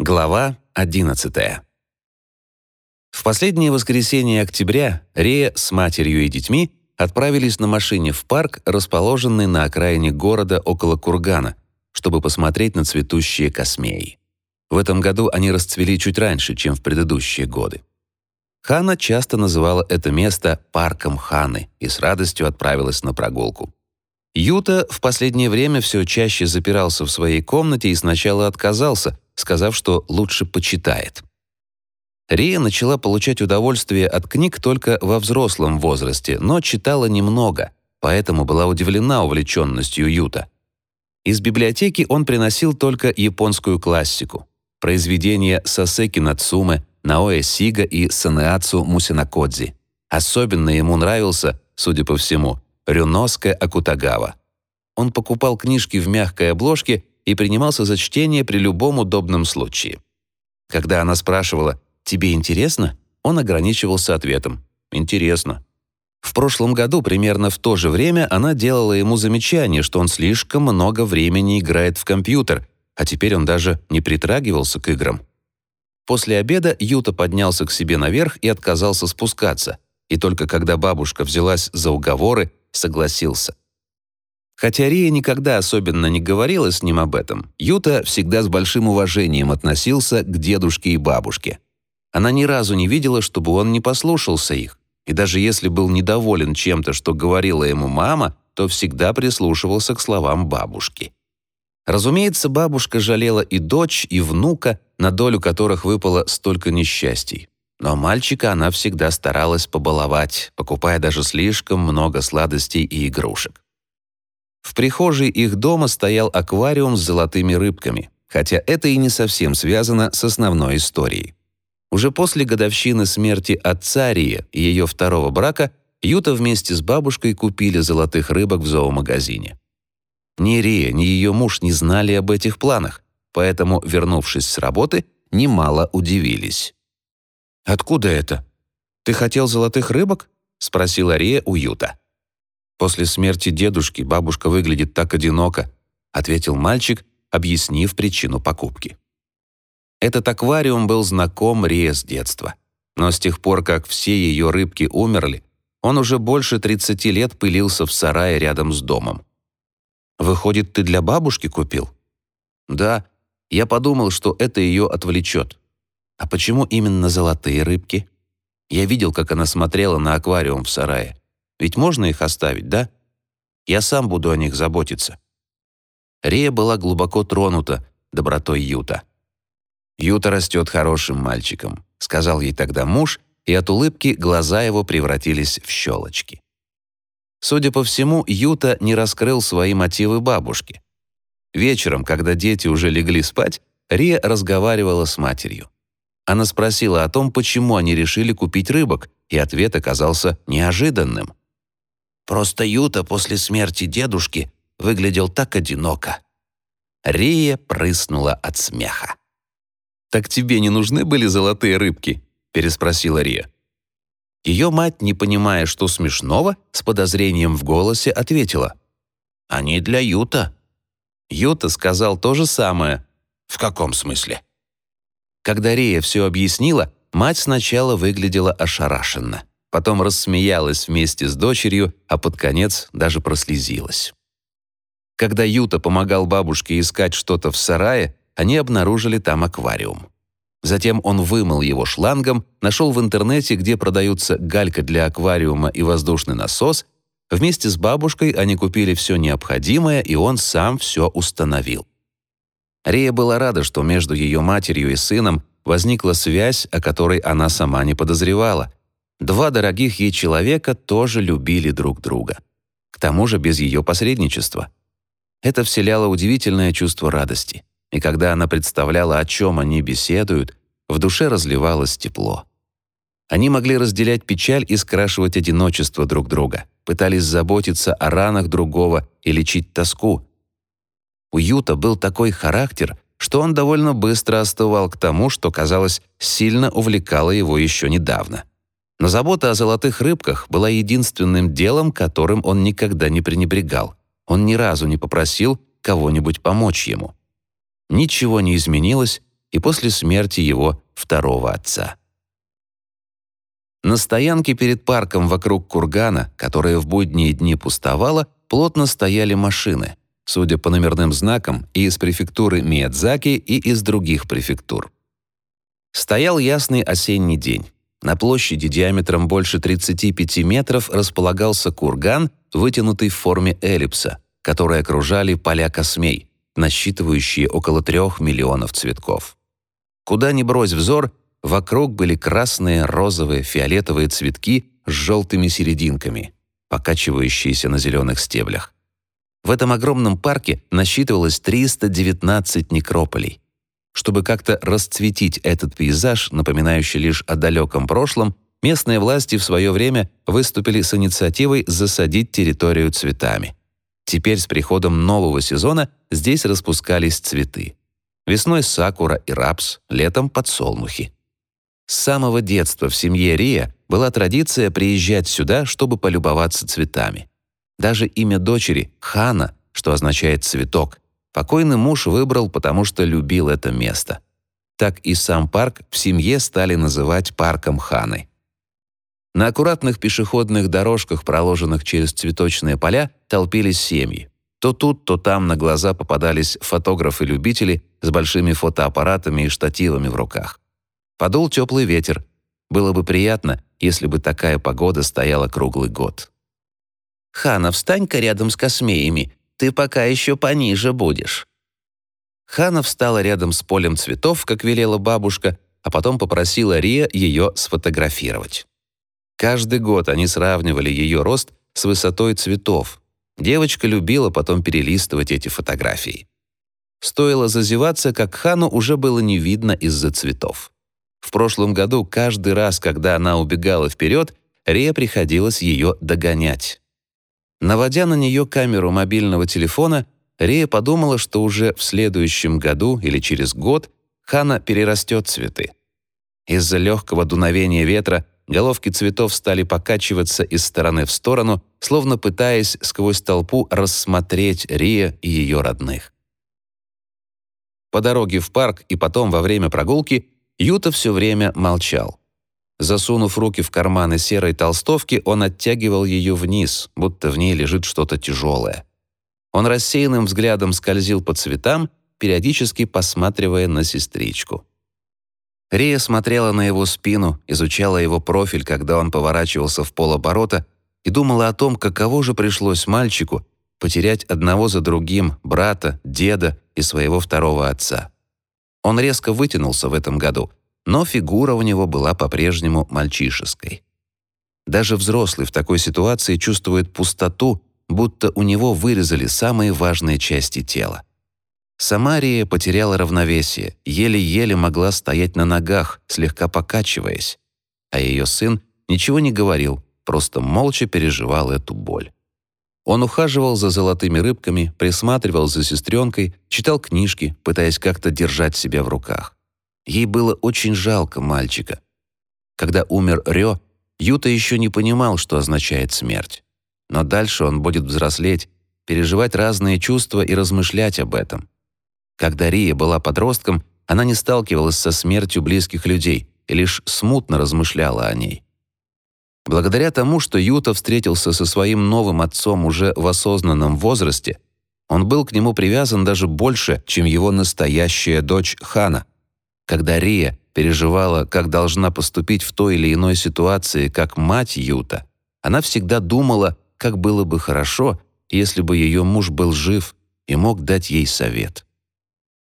Глава 11. В последнее воскресенье октября Рея с матерью и детьми отправились на машине в парк, расположенный на окраине города около Кургана, чтобы посмотреть на цветущие космеи. В этом году они расцвели чуть раньше, чем в предыдущие годы. Хана часто называла это место парком Ханы и с радостью отправилась на прогулку. Юта в последнее время все чаще запирался в своей комнате и сначала отказался, сказав, что лучше почитает. Рия начала получать удовольствие от книг только во взрослом возрасте, но читала немного, поэтому была удивлена увлеченностью Юта. Из библиотеки он приносил только японскую классику, произведения Сасеки Нацумэ, Наоэ Сига и Санеацу Мусинакодзи. Особенно ему нравился, судя по всему, Рюноске Акутагава. Он покупал книжки в мягкой обложке и принимался за чтение при любом удобном случае. Когда она спрашивала «Тебе интересно?», он ограничивался ответом «Интересно». В прошлом году, примерно в то же время, она делала ему замечание, что он слишком много времени играет в компьютер, а теперь он даже не притрагивался к играм. После обеда Юта поднялся к себе наверх и отказался спускаться, и только когда бабушка взялась за уговоры, согласился. Хотя Рия никогда особенно не говорила с ним об этом, Юта всегда с большим уважением относился к дедушке и бабушке. Она ни разу не видела, чтобы он не послушался их, и даже если был недоволен чем-то, что говорила ему мама, то всегда прислушивался к словам бабушки. Разумеется, бабушка жалела и дочь, и внука, на долю которых выпало столько несчастий. Но мальчика она всегда старалась побаловать, покупая даже слишком много сладостей и игрушек. В прихожей их дома стоял аквариум с золотыми рыбками, хотя это и не совсем связано с основной историей. Уже после годовщины смерти отца Рии ее второго брака Юта вместе с бабушкой купили золотых рыбок в зоомагазине. Ни Рия, ни ее муж не знали об этих планах, поэтому, вернувшись с работы, немало удивились. «Откуда это? Ты хотел золотых рыбок?» — спросила Рия у Юта. «После смерти дедушки бабушка выглядит так одиноко», ответил мальчик, объяснив причину покупки. Этот аквариум был знаком Рие с детства. Но с тех пор, как все ее рыбки умерли, он уже больше 30 лет пылился в сарае рядом с домом. «Выходит, ты для бабушки купил?» «Да, я подумал, что это ее отвлечет. А почему именно золотые рыбки?» Я видел, как она смотрела на аквариум в сарае. Ведь можно их оставить, да? Я сам буду о них заботиться». Рия была глубоко тронута добротой Юта. «Юта растет хорошим мальчиком», — сказал ей тогда муж, и от улыбки глаза его превратились в щелочки. Судя по всему, Юта не раскрыл свои мотивы бабушке. Вечером, когда дети уже легли спать, Рия разговаривала с матерью. Она спросила о том, почему они решили купить рыбок, и ответ оказался неожиданным. Просто Юта после смерти дедушки выглядел так одиноко. Рия прыснула от смеха. «Так тебе не нужны были золотые рыбки?» — переспросила Рия. Ее мать, не понимая, что смешного, с подозрением в голосе ответила. «Они для Юта». Юта сказал то же самое. «В каком смысле?» Когда Рия все объяснила, мать сначала выглядела ошарашенно потом рассмеялась вместе с дочерью, а под конец даже прослезилась. Когда Юта помогал бабушке искать что-то в сарае, они обнаружили там аквариум. Затем он вымыл его шлангом, нашел в интернете, где продаются галька для аквариума и воздушный насос. Вместе с бабушкой они купили все необходимое, и он сам все установил. Рия была рада, что между ее матерью и сыном возникла связь, о которой она сама не подозревала. Два дорогих ей человека тоже любили друг друга. К тому же без ее посредничества. Это вселяло удивительное чувство радости. И когда она представляла, о чем они беседуют, в душе разливалось тепло. Они могли разделять печаль и скрашивать одиночество друг друга, пытались заботиться о ранах другого и лечить тоску. У Юта был такой характер, что он довольно быстро остывал к тому, что, казалось, сильно увлекало его еще недавно. Но забота о золотых рыбках была единственным делом, которым он никогда не пренебрегал. Он ни разу не попросил кого-нибудь помочь ему. Ничего не изменилось, и после смерти его второго отца. На стоянке перед парком вокруг кургана, которая в будние дни пустовала, плотно стояли машины, судя по номерным знакам, и из префектуры Миядзаки, и из других префектур. Стоял ясный осенний день. На площади диаметром больше 35 метров располагался курган, вытянутый в форме эллипса, который окружали поля космей, насчитывающие около трех миллионов цветков. Куда ни брось взор, вокруг были красные, розовые, фиолетовые цветки с желтыми серединками, покачивающиеся на зеленых стеблях. В этом огромном парке насчитывалось 319 некрополей. Чтобы как-то расцветить этот пейзаж, напоминающий лишь о далеком прошлом, местные власти в свое время выступили с инициативой засадить территорию цветами. Теперь с приходом нового сезона здесь распускались цветы. Весной сакура и рапс, летом подсолнухи. С самого детства в семье Рия была традиция приезжать сюда, чтобы полюбоваться цветами. Даже имя дочери — Хана, что означает «цветок», покойный муж выбрал, потому что любил это место. Так и сам парк в семье стали называть парком Ханы. На аккуратных пешеходных дорожках, проложенных через цветочные поля, толпились семьи. То тут, то там на глаза попадались фотографы-любители с большими фотоаппаратами и штативами в руках. Подул теплый ветер. Было бы приятно, если бы такая погода стояла круглый год. «Хана, встань-ка рядом с космеями ты пока еще пониже будешь». Хана встала рядом с полем цветов, как велела бабушка, а потом попросила Рия ее сфотографировать. Каждый год они сравнивали ее рост с высотой цветов. Девочка любила потом перелистывать эти фотографии. Стоило зазеваться, как Хану уже было не видно из-за цветов. В прошлом году каждый раз, когда она убегала вперед, Рия приходилось ее догонять. Наводя на нее камеру мобильного телефона, Рея подумала, что уже в следующем году или через год Хана перерастет цветы. Из-за легкого дуновения ветра головки цветов стали покачиваться из стороны в сторону, словно пытаясь сквозь толпу рассмотреть Рия и ее родных. По дороге в парк и потом во время прогулки Юта все время молчал. Засунув руки в карманы серой толстовки, он оттягивал ее вниз, будто в ней лежит что-то тяжелое. Он рассеянным взглядом скользил по цветам, периодически посматривая на сестричку. Рия смотрела на его спину, изучала его профиль, когда он поворачивался в полоборота, и думала о том, каково же пришлось мальчику потерять одного за другим брата, деда и своего второго отца. Он резко вытянулся в этом году, но фигура у него была по-прежнему мальчишеской. Даже взрослый в такой ситуации чувствует пустоту, будто у него вырезали самые важные части тела. Самария потеряла равновесие, еле-еле могла стоять на ногах, слегка покачиваясь, а ее сын ничего не говорил, просто молча переживал эту боль. Он ухаживал за золотыми рыбками, присматривал за сестренкой, читал книжки, пытаясь как-то держать себя в руках. Ей было очень жалко мальчика. Когда умер Рё, Юта еще не понимал, что означает смерть. Но дальше он будет взрослеть, переживать разные чувства и размышлять об этом. Когда Рия была подростком, она не сталкивалась со смертью близких людей и лишь смутно размышляла о ней. Благодаря тому, что Юта встретился со своим новым отцом уже в осознанном возрасте, он был к нему привязан даже больше, чем его настоящая дочь Хана — когда Рия переживала, как должна поступить в той или иной ситуации, как мать Юта, она всегда думала, как было бы хорошо, если бы ее муж был жив и мог дать ей совет.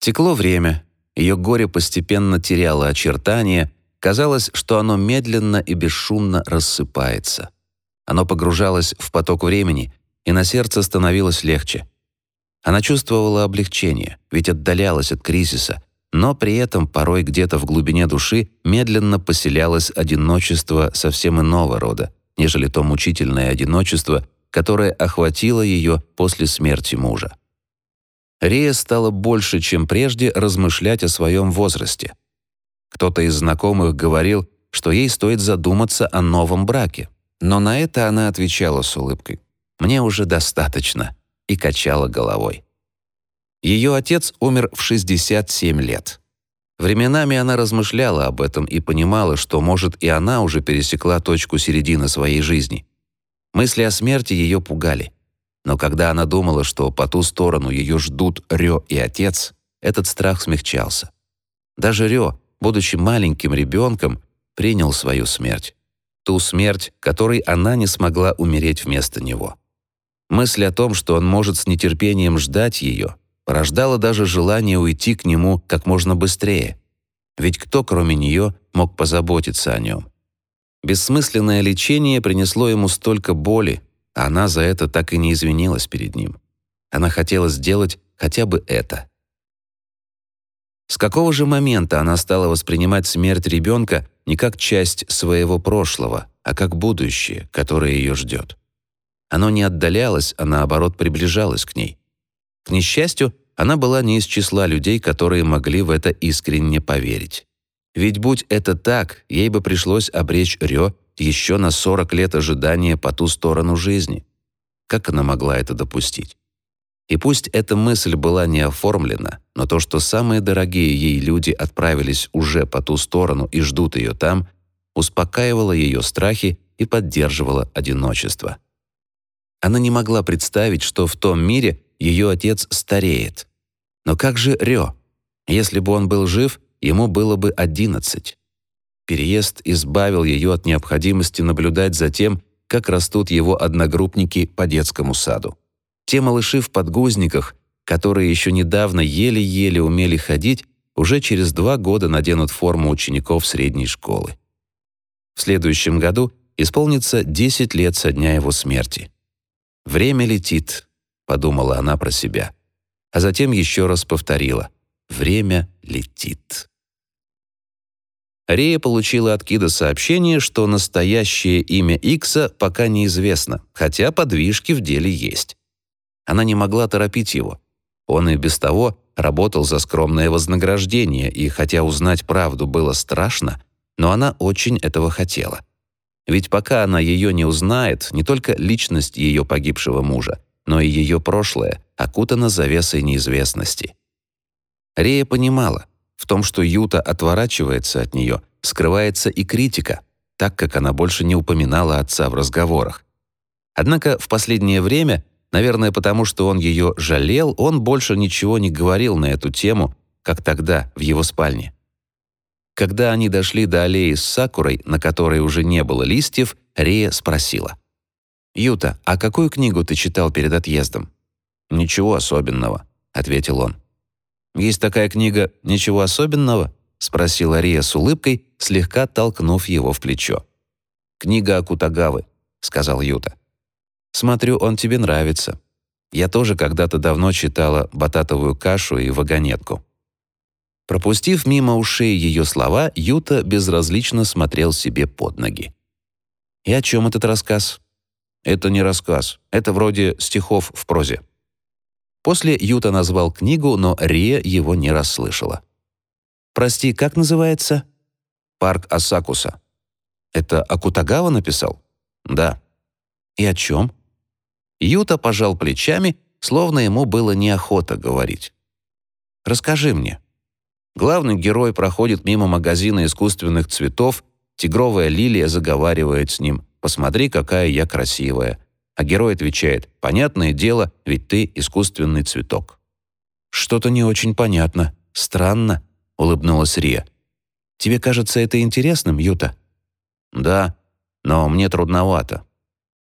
Текло время, ее горе постепенно теряло очертания, казалось, что оно медленно и бесшумно рассыпается. Оно погружалось в поток времени, и на сердце становилось легче. Она чувствовала облегчение, ведь отдалялась от кризиса, но при этом порой где-то в глубине души медленно поселялось одиночество совсем иного рода, нежели то мучительное одиночество, которое охватило ее после смерти мужа. Рия стала больше, чем прежде, размышлять о своем возрасте. Кто-то из знакомых говорил, что ей стоит задуматься о новом браке, но на это она отвечала с улыбкой «Мне уже достаточно» и качала головой. Ее отец умер в 67 лет. Временами она размышляла об этом и понимала, что, может, и она уже пересекла точку середины своей жизни. Мысли о смерти ее пугали. Но когда она думала, что по ту сторону ее ждут Рё и отец, этот страх смягчался. Даже Рё, будучи маленьким ребенком, принял свою смерть. Ту смерть, которой она не смогла умереть вместо него. Мысль о том, что он может с нетерпением ждать ее, порождала даже желание уйти к нему как можно быстрее. Ведь кто, кроме нее, мог позаботиться о нем? Бессмысленное лечение принесло ему столько боли, а она за это так и не извинилась перед ним. Она хотела сделать хотя бы это. С какого же момента она стала воспринимать смерть ребенка не как часть своего прошлого, а как будущее, которое ее ждет? Оно не отдалялось, а наоборот приближалось к ней. К несчастью, она была не из числа людей, которые могли в это искренне поверить. Ведь будь это так, ей бы пришлось обречь Рё еще на 40 лет ожидания по ту сторону жизни. Как она могла это допустить? И пусть эта мысль была не оформлена, но то, что самые дорогие ей люди отправились уже по ту сторону и ждут ее там, успокаивало ее страхи и поддерживало одиночество. Она не могла представить, что в том мире ее отец стареет. Но как же Рё? Если бы он был жив, ему было бы одиннадцать. Переезд избавил ее от необходимости наблюдать за тем, как растут его одногруппники по детскому саду. Те малыши в подгузниках, которые еще недавно еле-еле умели ходить, уже через два года наденут форму учеников средней школы. В следующем году исполнится 10 лет со дня его смерти. «Время летит», — подумала она про себя, а затем еще раз повторила «Время летит». Рея получила от Кида сообщение, что настоящее имя Икса пока неизвестно, хотя подвижки в деле есть. Она не могла торопить его. Он и без того работал за скромное вознаграждение, и хотя узнать правду было страшно, но она очень этого хотела. Ведь пока она ее не узнает, не только личность ее погибшего мужа, но и ее прошлое окутано завесой неизвестности. Рея понимала, в том, что Юта отворачивается от нее, скрывается и критика, так как она больше не упоминала отца в разговорах. Однако в последнее время Наверное, потому что он ее жалел, он больше ничего не говорил на эту тему, как тогда, в его спальне. Когда они дошли до аллеи с сакурой, на которой уже не было листьев, Рия спросила. «Юта, а какую книгу ты читал перед отъездом?» «Ничего особенного», — ответил он. «Есть такая книга «Ничего особенного»?» — спросила Рия с улыбкой, слегка толкнув его в плечо. «Книга Акутагавы», — сказал Юта. Смотрю, он тебе нравится. Я тоже когда-то давно читала бататовую кашу и вагонетку». Пропустив мимо ушей ее слова, Юта безразлично смотрел себе под ноги. «И о чем этот рассказ?» «Это не рассказ. Это вроде стихов в прозе». После Юта назвал книгу, но Рия его не расслышала. «Прости, как называется?» «Парк Асакуса». «Это Акутагава написал?» «Да». «И о чем?» Юта пожал плечами, словно ему было неохота говорить. «Расскажи мне». Главный герой проходит мимо магазина искусственных цветов, тигровая лилия заговаривает с ним «Посмотри, какая я красивая». А герой отвечает «Понятное дело, ведь ты искусственный цветок». «Что-то не очень понятно. Странно», — улыбнулась Рия. «Тебе кажется это интересным, Юта?» «Да, но мне трудновато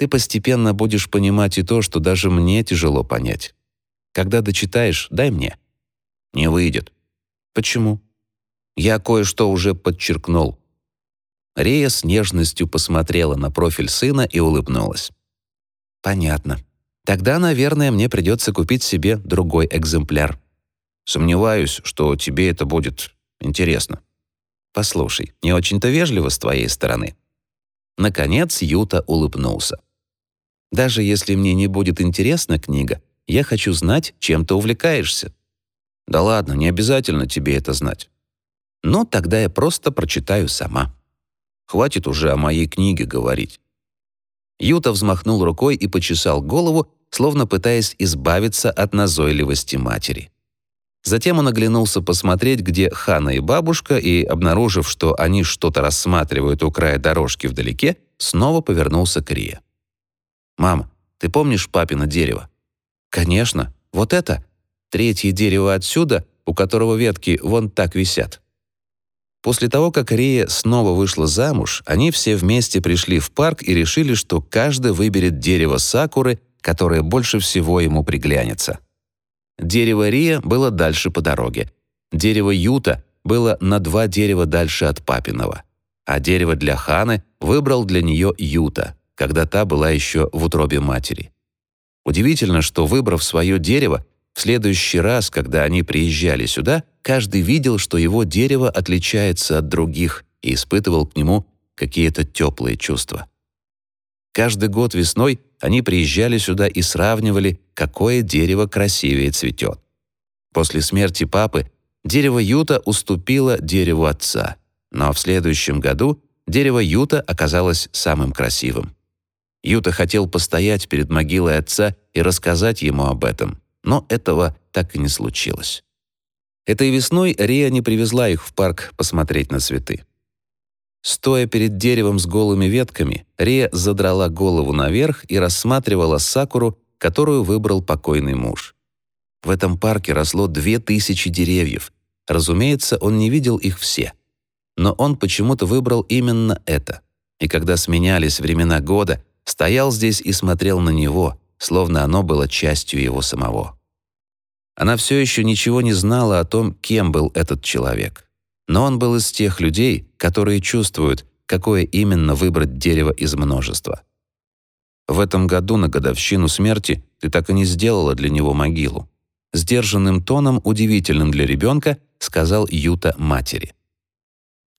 ты постепенно будешь понимать и то, что даже мне тяжело понять. Когда дочитаешь, дай мне. Не выйдет. Почему? Я кое-что уже подчеркнул. Рея с нежностью посмотрела на профиль сына и улыбнулась. Понятно. Тогда, наверное, мне придется купить себе другой экземпляр. Сомневаюсь, что тебе это будет интересно. Послушай, не очень-то вежливо с твоей стороны. Наконец Юта улыбнулся. Даже если мне не будет интересна книга, я хочу знать, чем ты увлекаешься. Да ладно, не обязательно тебе это знать. Ну, тогда я просто прочитаю сама. Хватит уже о моей книге говорить. Юта взмахнул рукой и почесал голову, словно пытаясь избавиться от назойливости матери. Затем он оглянулся посмотреть, где Хана и бабушка, и, обнаружив, что они что-то рассматривают у края дорожки вдалеке, снова повернулся к Рие. «Мам, ты помнишь папино дерево?» «Конечно. Вот это. Третье дерево отсюда, у которого ветки вон так висят». После того, как Рия снова вышла замуж, они все вместе пришли в парк и решили, что каждый выберет дерево сакуры, которое больше всего ему приглянется. Дерево Рия было дальше по дороге. Дерево Юта было на два дерева дальше от папиного. А дерево для Ханы выбрал для нее Юта, когда та была еще в утробе матери. Удивительно, что, выбрав свое дерево, в следующий раз, когда они приезжали сюда, каждый видел, что его дерево отличается от других и испытывал к нему какие-то теплые чувства. Каждый год весной они приезжали сюда и сравнивали, какое дерево красивее цветет. После смерти папы дерево Юта уступило дереву отца, но в следующем году дерево Юта оказалось самым красивым. Юта хотел постоять перед могилой отца и рассказать ему об этом, но этого так и не случилось. Этой весной Рия не привезла их в парк посмотреть на цветы. Стоя перед деревом с голыми ветками, Рия задрала голову наверх и рассматривала сакуру, которую выбрал покойный муж. В этом парке росло две тысячи деревьев. Разумеется, он не видел их все. Но он почему-то выбрал именно это. И когда сменялись времена года, стоял здесь и смотрел на него, словно оно было частью его самого. Она все еще ничего не знала о том, кем был этот человек. Но он был из тех людей, которые чувствуют, какое именно выбрать дерево из множества. В этом году на годовщину смерти ты так и не сделала для него могилу. Сдержанным тоном, удивительным для ребенка, сказал Юта матери.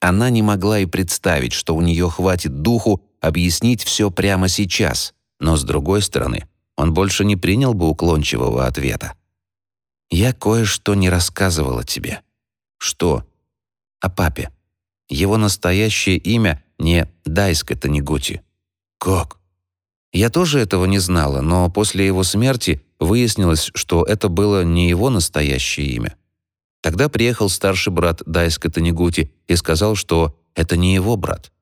Она не могла и представить, что у нее хватит духу объяснить все прямо сейчас, но, с другой стороны, он больше не принял бы уклончивого ответа. «Я кое-что не рассказывала тебе». «Что?» о папе. Его настоящее имя не Дайска Танигути. Как? Я тоже этого не знала, но после его смерти выяснилось, что это было не его настоящее имя. Тогда приехал старший брат Дайска Танигути и сказал, что это не его брат.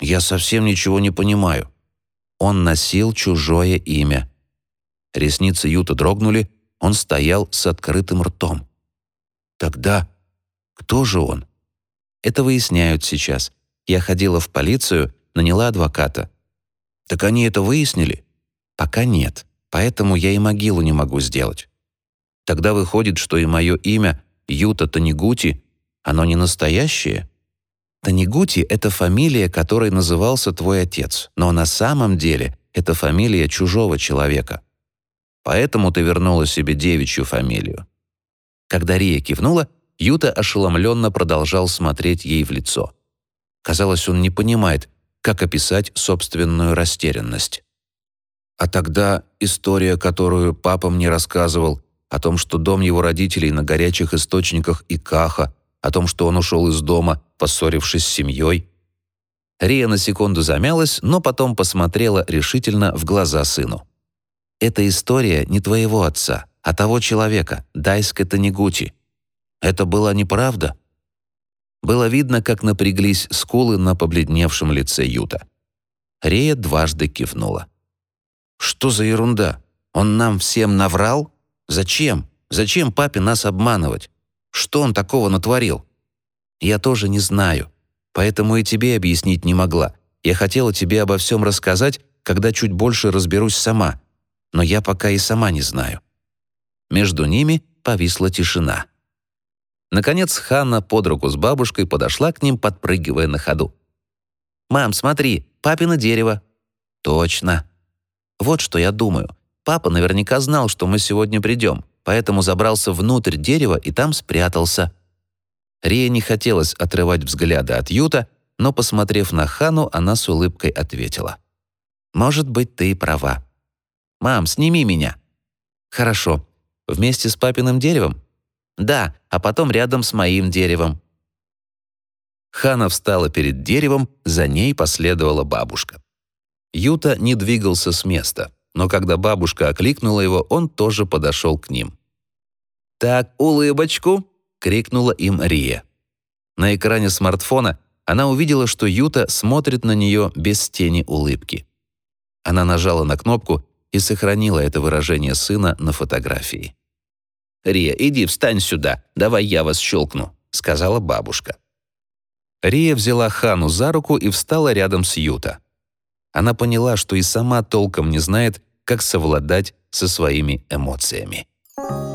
Я совсем ничего не понимаю. Он носил чужое имя. Ресницы Юта дрогнули, он стоял с открытым ртом. Тогда кто же он? Это выясняют сейчас. Я ходила в полицию, наняла адвоката. Так они это выяснили? Пока нет. Поэтому я и могилу не могу сделать. Тогда выходит, что и мое имя Юта Танигути, оно не настоящее. Танигути — это фамилия, которой назывался твой отец, но на самом деле это фамилия чужого человека. Поэтому ты вернула себе девичью фамилию. Когда Рия кивнула, Юта ошеломленно продолжал смотреть ей в лицо. Казалось, он не понимает, как описать собственную растерянность. А тогда история, которую папа мне рассказывал, о том, что дом его родителей на горячих источниках и каха, о том, что он ушел из дома, поссорившись с семьей. Рия на секунду замялась, но потом посмотрела решительно в глаза сыну. «Эта история не твоего отца, а того человека, Дайска Танигути. Это была неправда. Было видно, как напряглись скулы на побледневшем лице Юта. Рея дважды кивнула. «Что за ерунда? Он нам всем наврал? Зачем? Зачем папе нас обманывать? Что он такого натворил?» «Я тоже не знаю, поэтому и тебе объяснить не могла. Я хотела тебе обо всем рассказать, когда чуть больше разберусь сама, но я пока и сама не знаю». Между ними повисла тишина. Наконец Ханна под руку с бабушкой подошла к ним, подпрыгивая на ходу. «Мам, смотри, папино дерево». «Точно». «Вот что я думаю. Папа наверняка знал, что мы сегодня придем, поэтому забрался внутрь дерева и там спрятался». Рия не хотелось отрывать взгляда от Юта, но, посмотрев на Хану, она с улыбкой ответила. «Может быть, ты и права. Мам, сними меня». «Хорошо. Вместе с папиным деревом?» Да, а потом рядом с моим деревом». Хана встала перед деревом, за ней последовала бабушка. Юта не двигался с места, но когда бабушка окликнула его, он тоже подошел к ним. «Так, улыбочку!» — крикнула им Рия. На экране смартфона она увидела, что Юта смотрит на нее без тени улыбки. Она нажала на кнопку и сохранила это выражение сына на фотографии. «Рия, иди встань сюда, давай я вас щелкну», — сказала бабушка. Рия взяла Хану за руку и встала рядом с Юта. Она поняла, что и сама толком не знает, как совладать со своими эмоциями. Thank you.